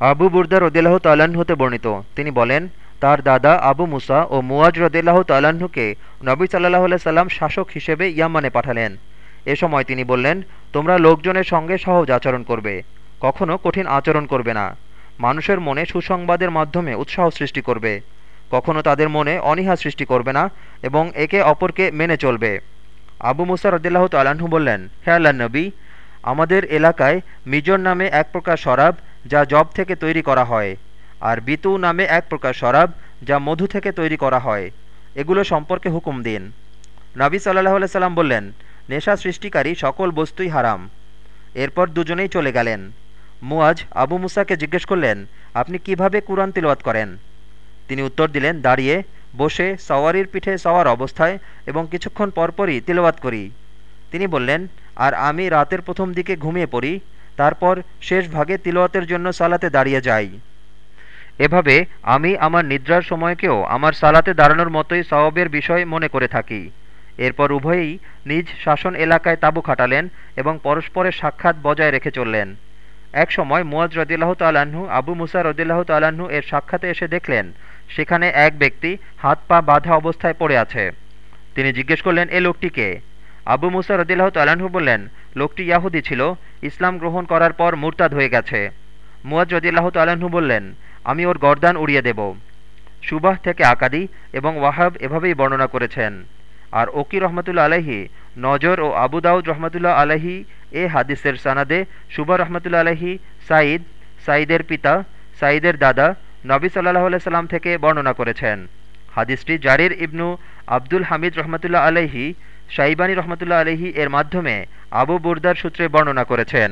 আবু বুর্দা রদিল্লাহ তাল্লাহ্ন হতে বর্ণিত। তিনি বলেন, তার দাদা আবু মুসা ও মুয়াজ রদিল্লাহ তাল্লাহ্নকে নবী সাল্লাহ সাল্লাম শাসক হিসেবে ইয়ামানে পাঠালেন। এ সময় তিনি বললেন, তোমরা লোকজনের সঙ্গে সহজ আচরণ করবে, কখনো কঠিন আচরণ করবে না। মানুষের মনে সুসংবাদের মাধ্যমে উৎসাহ সৃষ্টি করবে। কখনো তাদের মনে অনীহা সৃষ্টি করবে না এবং একে অপরকে মেনে চলবে। আবু মুসা রদিল্লাহ তাল্লাহ্ন বললেন, হে আল্লাহ নবী, আমাদের এলাকায় মিজর নামে এক প্রকার শরাব যা জব থেকে তৈরি করা হয়, আর বিতু নামে এক প্রকার শরাব যা মধু থেকে তৈরি করা হয়। এগুলো সম্পর্কে হুকুম দিন। নাবি সাল্লাহ সাল্লাম বললেন, নেশা সৃষ্টিকারী সকল বস্তুই হারাম। এরপর দুজনেই চলে গেলেন। মুয়াজ আবু মুসাকে জিজ্ঞেস করলেন, আপনি কীভাবে কুরআন তিলওয়াত করেন? তিনি উত্তর দিলেন, দাঁড়িয়ে, বসে, সওয়ারির পিঠে সওয়ার অবস্থায় এবং কিছুক্ষণ পরপরই তিলওয়াত করি। তিনি বললেন, আর আমি রাতের প্রথম দিকে ঘুমিয়ে পড়ি তারপর শেষ ভাগে তিলওয়াতের জন্য সালাতে দাঁড়িয়ে যাই। এভাবে আমি আমার নিদ্রার সময়কেও আমার সালাতে দাঁড়ানোর মতোই সওয়াবের বিষয় মনে করে থাকি। এরপর উভয়েই নিজ শাসন এলাকায় তাঁবু খাটালেন এবং পরস্পরের সাক্ষাৎ বজায় রেখে চললেন। এক সময় মুয়াজ রদিল্লাহ তাল্লাহ্ন আবু মুসা রদিল্লাহ তাল্লাহ্ন এর সাক্ষাতে এসে দেখলেন, সেখানে এক ব্যক্তি হাত পা বাঁধা অবস্থায় পড়ে আছে। তিনি জিজ্ঞেস করলেন, এ লোকটিকে আবু মুসা রদিল্লাহ তাল্লাহ্ন বললেন, লোকটি ইয়াহুদি ছিল। ইসলাম গ্রহণ করার পর মুরতাদ হয়ে গেছে। মুয়াজ রদিল্লাহ তাল্লাহ্ন বললেন, আমি ওর গরদান উড়িয়ে দেব। সুবাহ থেকে আকাদি এবং ওয়াহাব এভাবেই বর্ণনা করেছেন। আর ওকি রহমতুল্লা আলহি নজর ও আবু দাউদ রহমতুল্লাহ আলহি এ হাদিসের সানাদে সুবা রহমতুল্লা আলহি সাঈদ, সাঈদের পিতা, সাঈদের দাদা, নবী সাল্লাহ সাল্লাম থেকে বর্ণনা করেছেন। হাদিসটি জারির ইবনু আব্দুল হামিদ রহমতুল্লাহ আলহি সাইবানী রহমতুল্লাহ আলহি এর মাধ্যমে আবু বুরদার সূত্রে বর্ণনা করেছেন।